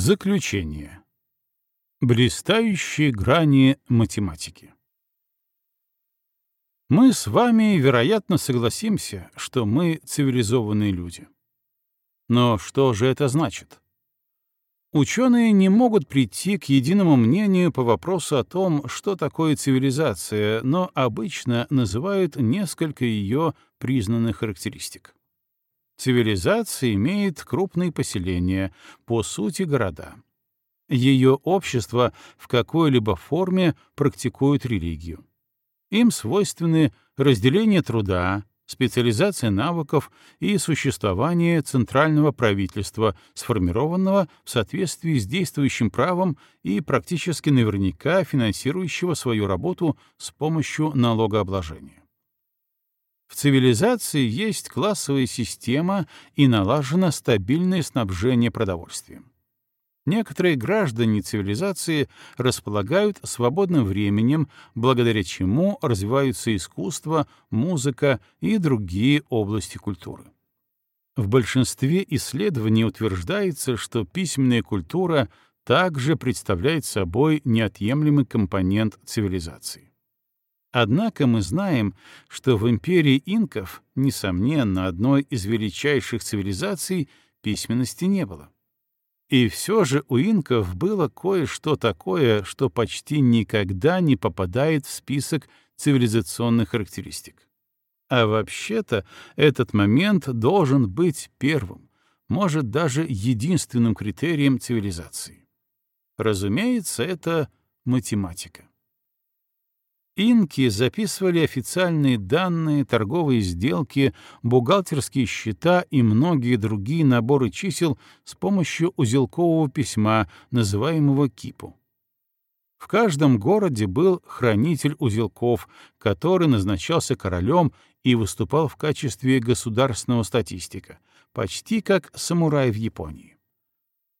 Заключение. Блистающие грани математики. Мы с вами, вероятно, согласимся, что мы цивилизованные люди. Но что же это значит? Ученые не могут прийти к единому мнению по вопросу о том, что такое цивилизация, но обычно называют несколько ее признанных характеристик. Цивилизация имеет крупные поселения, по сути города. Ее общество в какой-либо форме практикует религию. Им свойственны разделение труда, специализация навыков и существование центрального правительства, сформированного в соответствии с действующим правом и практически наверняка финансирующего свою работу с помощью налогообложения. В цивилизации есть классовая система и налажено стабильное снабжение продовольствием. Некоторые граждане цивилизации располагают свободным временем, благодаря чему развиваются искусство, музыка и другие области культуры. В большинстве исследований утверждается, что письменная культура также представляет собой неотъемлемый компонент цивилизации. Однако мы знаем, что в империи инков, несомненно, одной из величайших цивилизаций, письменности не было. И все же у инков было кое-что такое, что почти никогда не попадает в список цивилизационных характеристик. А вообще-то этот момент должен быть первым, может, даже единственным критерием цивилизации. Разумеется, это математика. Инки записывали официальные данные, торговые сделки, бухгалтерские счета и многие другие наборы чисел с помощью узелкового письма, называемого кипу. В каждом городе был хранитель узелков, который назначался королем и выступал в качестве государственного статистика, почти как самурай в Японии.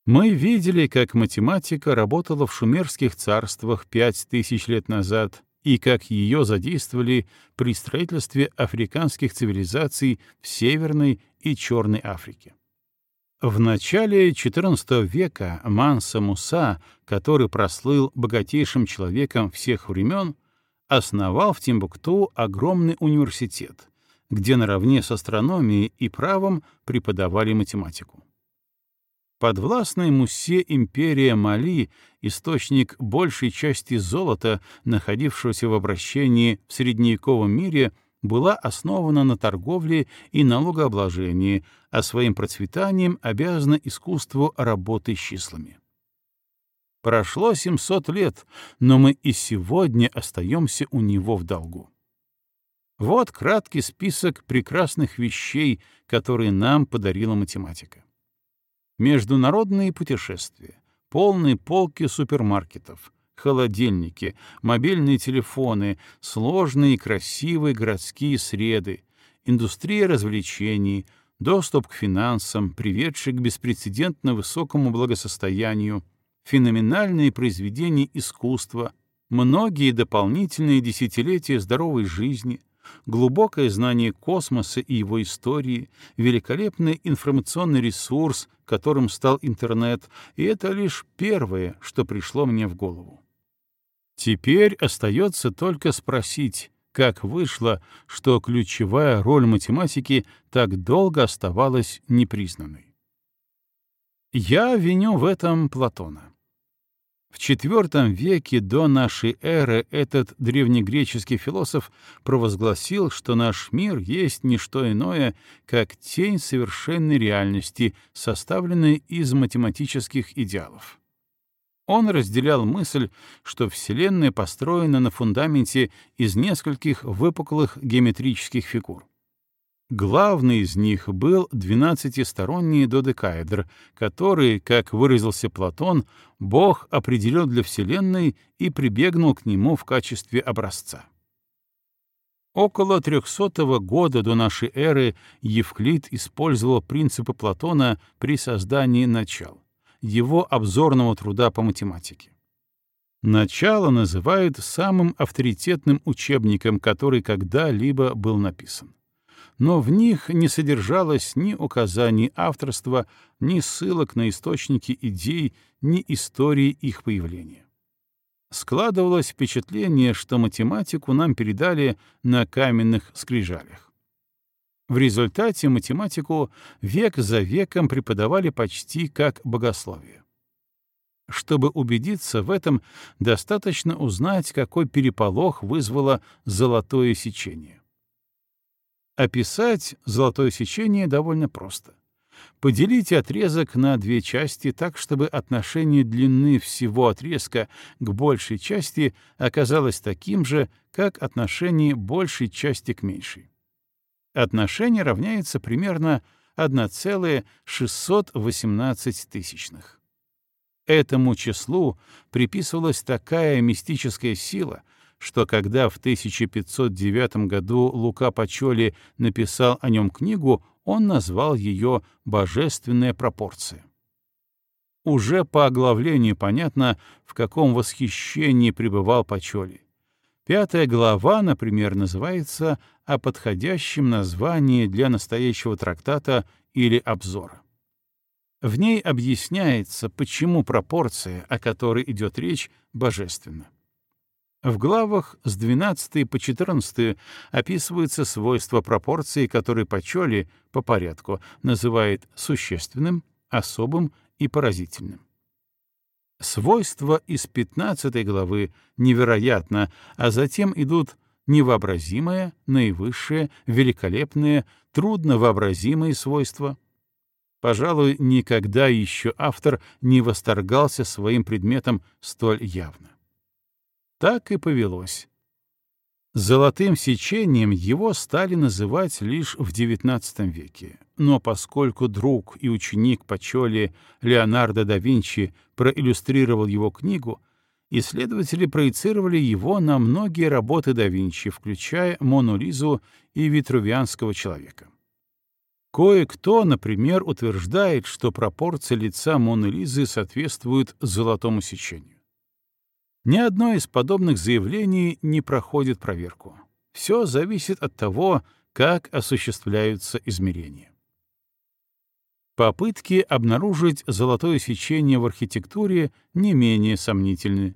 Мы видели, как математика работала в шумерских царствах пять тысяч лет назад, и как ее задействовали при строительстве африканских цивилизаций в Северной и Черной Африке. В начале XIV века Манса Муса, который прослыл богатейшим человеком всех времен, основал в Тимбукту огромный университет, где наравне с астрономией и правом преподавали математику. Подвластная Муссе империя Мали, источник большей части золота, находившегося в обращении в средневековом мире, была основана на торговле и налогообложении, а своим процветанием обязана искусству работы с числами. Прошло 700 лет, но мы и сегодня остаемся у него в долгу. Вот краткий список прекрасных вещей, которые нам подарила математика международные путешествия, полные полки супермаркетов, холодильники, мобильные телефоны, сложные и красивые городские среды, индустрия развлечений, доступ к финансам, приведший к беспрецедентно высокому благосостоянию, феноменальные произведения искусства, многие дополнительные десятилетия здоровой жизни, глубокое знание космоса и его истории, великолепный информационный ресурс, которым стал интернет, и это лишь первое, что пришло мне в голову. Теперь остается только спросить, как вышло, что ключевая роль математики так долго оставалась непризнанной. Я виню в этом Платона. В IV веке до нашей эры этот древнегреческий философ провозгласил, что наш мир есть не что иное, как тень совершенной реальности, составленная из математических идеалов. Он разделял мысль, что Вселенная построена на фундаменте из нескольких выпуклых геометрических фигур. Главный из них был двенадцатисторонний додекаэдр, который, как выразился Платон, Бог определил для Вселенной и прибегнул к нему в качестве образца. Около 300 года до нашей эры Евклид использовал принципы Платона при создании начал, его обзорного труда по математике. Начало называют самым авторитетным учебником, который когда-либо был написан. Но в них не содержалось ни указаний авторства, ни ссылок на источники идей, ни истории их появления. Складывалось впечатление, что математику нам передали на каменных скрижалях. В результате математику век за веком преподавали почти как богословие. Чтобы убедиться в этом, достаточно узнать, какой переполох вызвало золотое сечение. Описать золотое сечение довольно просто. Поделите отрезок на две части так, чтобы отношение длины всего отрезка к большей части оказалось таким же, как отношение большей части к меньшей. Отношение равняется примерно 1,618 тысячных. Этому числу приписывалась такая мистическая сила, что когда в 1509 году Лука Пачоли написал о нем книгу, он назвал ее «Божественная пропорция». Уже по оглавлению понятно, в каком восхищении пребывал Пачоли. Пятая глава, например, называется «О подходящем названии для настоящего трактата или обзора». В ней объясняется, почему пропорция, о которой идет речь, божественна. В главах с 12 по 14 описываются свойства пропорции, которые Пачоли по порядку называет существенным, особым и поразительным. Свойства из 15 главы невероятно, а затем идут невообразимое, наивысшее, великолепное, трудновообразимые свойства — Пожалуй, никогда еще автор не восторгался своим предметом столь явно. Так и повелось. Золотым сечением его стали называть лишь в XIX веке, но поскольку друг и ученик Пачоли Леонардо да Винчи проиллюстрировал его книгу, исследователи проецировали его на многие работы да Винчи, включая Мону Лизу и Витрувианского человека. Кое-кто, например, утверждает, что пропорции лица Моны Лизы соответствуют золотому сечению. Ни одно из подобных заявлений не проходит проверку. Все зависит от того, как осуществляются измерения. Попытки обнаружить золотое сечение в архитектуре не менее сомнительны.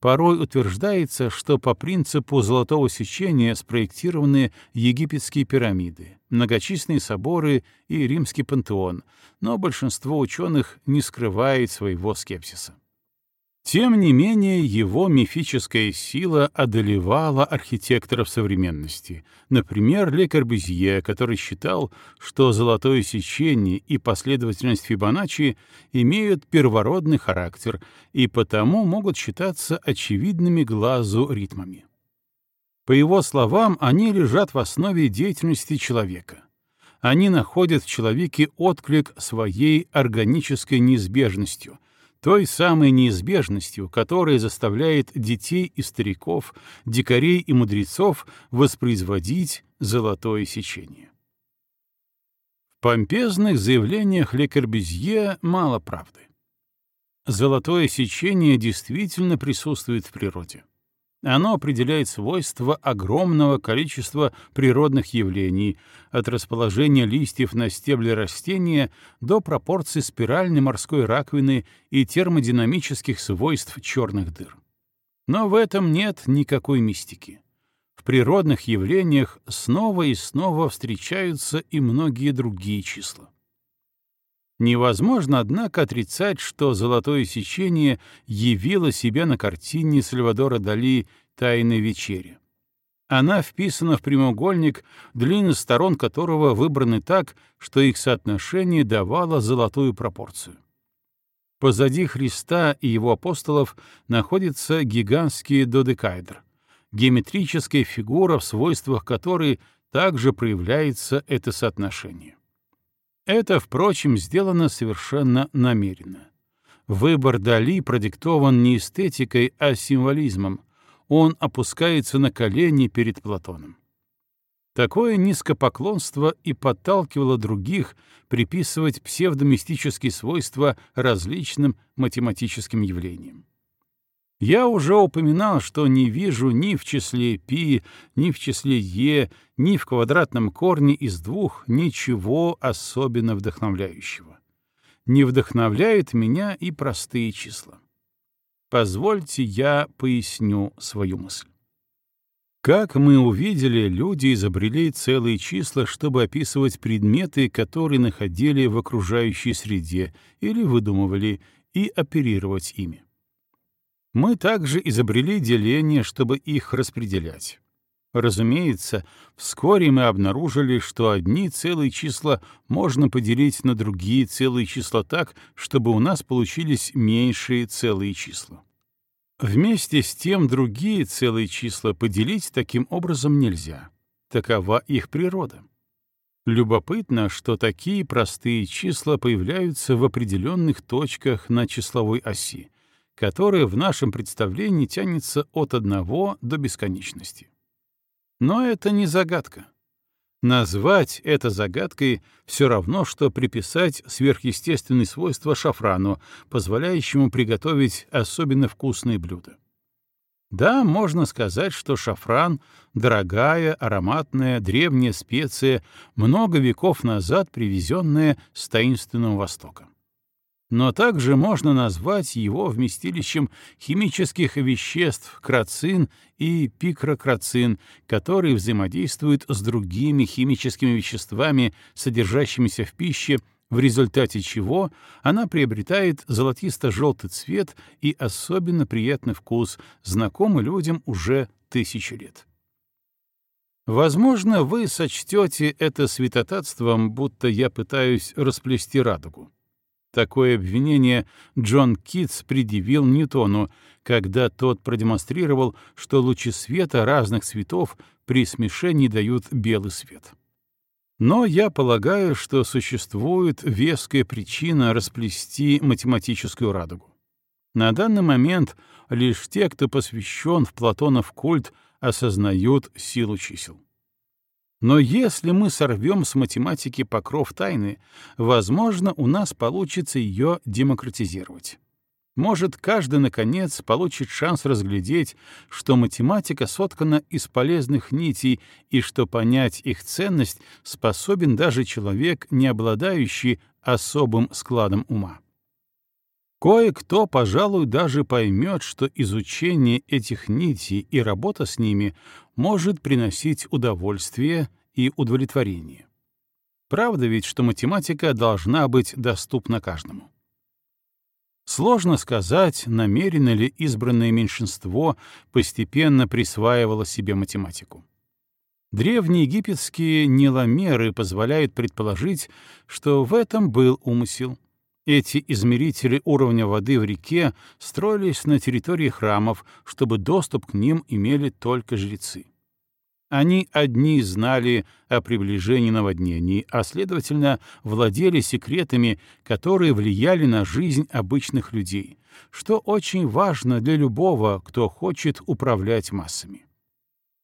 Порой утверждается, что по принципу золотого сечения спроектированы египетские пирамиды, многочисленные соборы и римский пантеон, но большинство ученых не скрывает своего скепсиса. Тем не менее, его мифическая сила одолевала архитекторов современности, например, Ле Корбюзье, который считал, что золотое сечение и последовательность Фибоначчи имеют первородный характер и потому могут считаться очевидными глазу ритмами. По его словам, они лежат в основе деятельности человека. Они находят в человеке отклик своей органической неизбежностью — той самой неизбежностью, которая заставляет детей и стариков, дикарей и мудрецов воспроизводить золотое сечение. В помпезных заявлениях Ле Корбюзье мало правды. Золотое сечение действительно присутствует в природе. Оно определяет свойства огромного количества природных явлений, от расположения листьев на стебле растения до пропорций спиральной морской раковины и термодинамических свойств черных дыр. Но в этом нет никакой мистики. В природных явлениях снова и снова встречаются и многие другие числа. Невозможно, однако, отрицать, что «Золотое сечение» явило себя на картине Сальвадора Дали «Тайная вечеря». Она вписана в прямоугольник, длины сторон которого выбраны так, что их соотношение давало золотую пропорцию. Позади Христа и его апостолов находится гигантский додекаэдр, геометрическая фигура, в свойствах которой также проявляется это соотношение. Это, впрочем, сделано совершенно намеренно. Выбор Дали продиктован не эстетикой, а символизмом. Он опускается на колени перед Платоном. Такое низкопоклонство и подталкивало других приписывать псевдомистические свойства различным математическим явлениям. Я уже упоминал, что не вижу ни в числе π, ни в числе е, ни в квадратном корне из двух ничего особенно вдохновляющего. Не вдохновляют меня и простые числа. Позвольте я поясню свою мысль. Как мы увидели, люди изобрели целые числа, чтобы описывать предметы, которые находили в окружающей среде или выдумывали, и оперировать ими. Мы также изобрели деление, чтобы их распределять. Разумеется, вскоре мы обнаружили, что одни целые числа можно поделить на другие целые числа так, чтобы у нас получились меньшие целые числа. Вместе с тем другие целые числа поделить таким образом нельзя. Такова их природа. Любопытно, что такие простые числа появляются в определенных точках на числовой оси, которая в нашем представлении тянется от одного до бесконечности. Но это не загадка. Назвать это загадкой все равно, что приписать сверхъестественные свойства шафрану, позволяющему приготовить особенно вкусные блюда. Да, можно сказать, что шафран — дорогая, ароматная, древняя специя, много веков назад привезенная с таинственного Востока но также можно назвать его вместилищем химических веществ крацин и пикрокрацин, которые взаимодействуют с другими химическими веществами, содержащимися в пище, в результате чего она приобретает золотисто-желтый цвет и особенно приятный вкус, знакомый людям уже тысячи лет. Возможно, вы сочтете это святотатством, будто я пытаюсь расплести радугу. Такое обвинение Джон Китс предъявил Ньютону, когда тот продемонстрировал, что лучи света разных цветов при смешении дают белый свет. Но я полагаю, что существует веская причина расплести математическую радугу. На данный момент лишь те, кто посвящен в Платонов культ, осознают силу чисел. Но если мы сорвем с математики покров тайны, возможно, у нас получится ее демократизировать. Может, каждый, наконец, получит шанс разглядеть, что математика соткана из полезных нитей и что понять их ценность способен даже человек, не обладающий особым складом ума. Кое-кто, пожалуй, даже поймет, что изучение этих нитей и работа с ними может приносить удовольствие и удовлетворение. Правда ведь, что математика должна быть доступна каждому. Сложно сказать, намеренно ли избранное меньшинство постепенно присваивало себе математику. Древние египетские неломеры позволяют предположить, что в этом был умысел — эти измерители уровня воды в реке строились на территории храмов, чтобы доступ к ним имели только жрецы. Они одни знали о приближении наводнений, а, следовательно, владели секретами, которые влияли на жизнь обычных людей, что очень важно для любого, кто хочет управлять массами.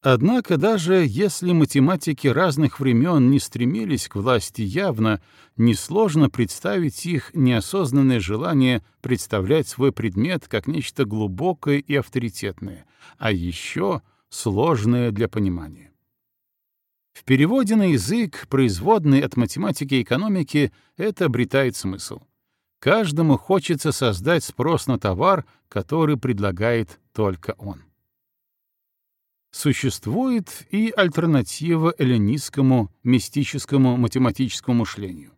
Однако даже если математики разных времен не стремились к власти явно, несложно представить их неосознанное желание представлять свой предмет как нечто глубокое и авторитетное, а еще сложное для понимания. В переводе на язык, производный от математики и экономики, это обретает смысл. Каждому хочется создать спрос на товар, который предлагает только он. Существует и альтернатива эллинистскому мистическому математическому мышлению.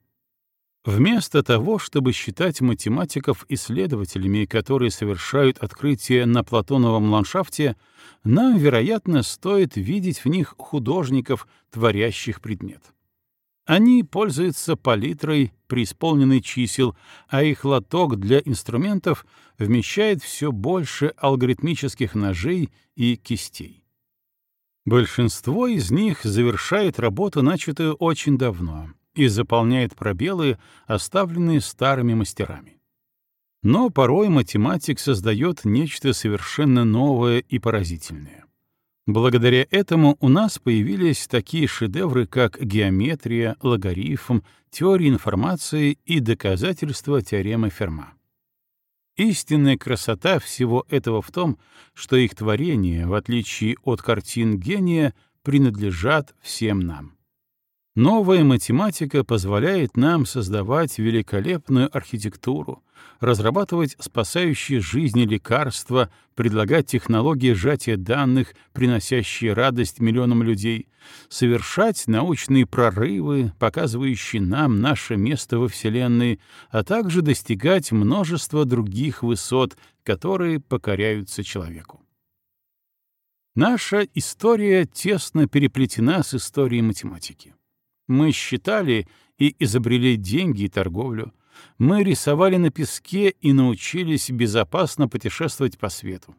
Вместо того, чтобы считать математиков исследователями, которые совершают открытия на Платоновом ландшафте, нам, вероятно, стоит видеть в них художников, творящих предмет. Они пользуются палитрой, преисполненной чисел, а их лоток для инструментов вмещает все больше алгоритмических ножей и кистей. Большинство из них завершает работу, начатую очень давно, и заполняет пробелы, оставленные старыми мастерами. Но порой математик создает нечто совершенно новое и поразительное. Благодаря этому у нас появились такие шедевры, как геометрия, логарифм, теория информации и доказательства теоремы Ферма. Истинная красота всего этого в том, что их творения, в отличие от картин гения, принадлежат всем нам. Новая математика позволяет нам создавать великолепную архитектуру, разрабатывать спасающие жизни лекарства, предлагать технологии сжатия данных, приносящие радость миллионам людей, совершать научные прорывы, показывающие нам наше место во Вселенной, а также достигать множества других высот, которые покоряются человеку. Наша история тесно переплетена с историей математики. Мы считали и изобрели деньги и торговлю. Мы рисовали на песке и научились безопасно путешествовать по свету.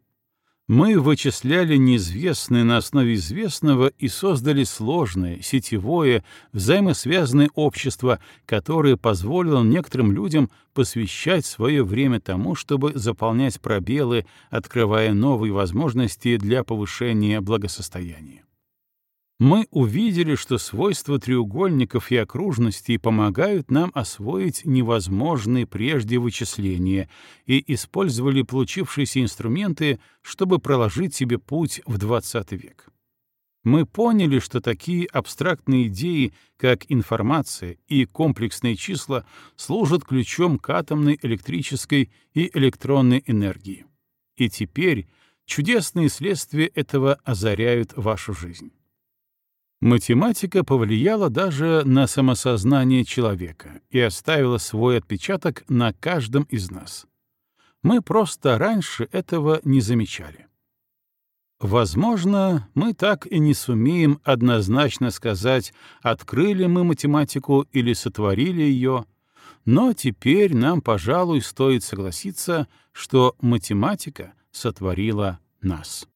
Мы вычисляли неизвестное на основе известного и создали сложное, сетевое, взаимосвязанное общество, которое позволило некоторым людям посвящать свое время тому, чтобы заполнять пробелы, открывая новые возможности для повышения благосостояния мы увидели, что свойства треугольников и окружностей помогают нам освоить невозможные прежде вычисления и использовали получившиеся инструменты, чтобы проложить себе путь в XX век. Мы поняли, что такие абстрактные идеи, как информация и комплексные числа, служат ключом к атомной электрической и электронной энергии. И теперь чудесные следствия этого озаряют вашу жизнь. Математика повлияла даже на самосознание человека и оставила свой отпечаток на каждом из нас. Мы просто раньше этого не замечали. Возможно, мы так и не сумеем однозначно сказать, открыли мы математику или сотворили ее, но теперь нам, пожалуй, стоит согласиться, что математика сотворила нас.